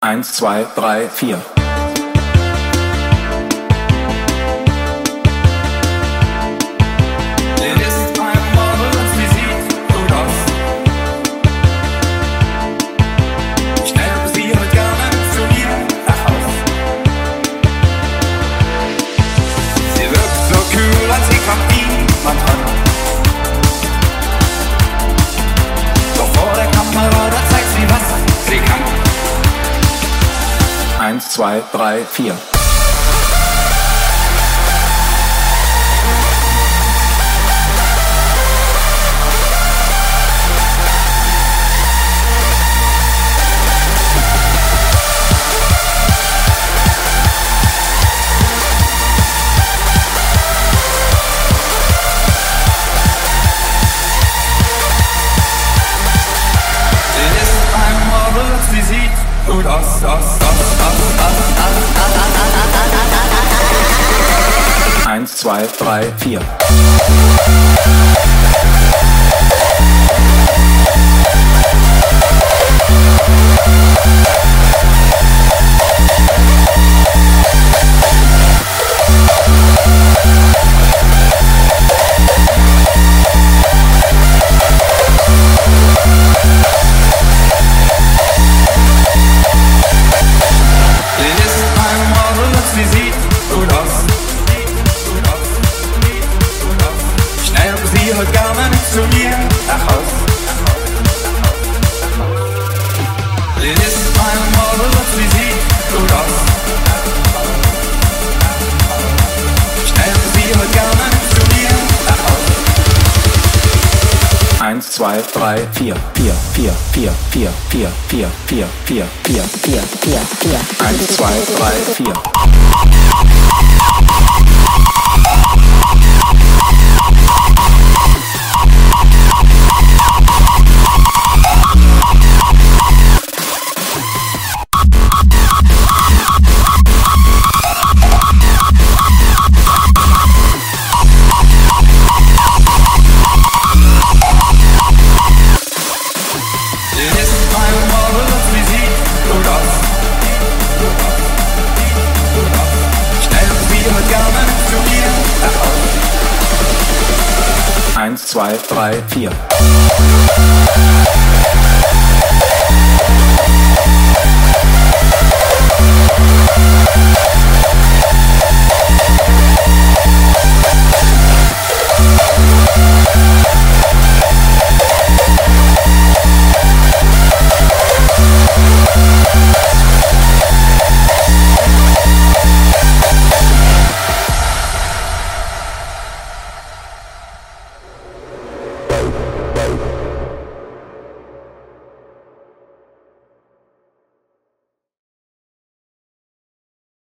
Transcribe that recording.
Eins, zwei, drei, vier. Eins, zwei, drei, vier. zwei, drei, vier. zwei, drei, vier, vier, vier, vier, vier, vier, vier, vier, vier, vier, vier, vier, vier, vier, eins, zwei, drei, vier. zwei, drei, vier.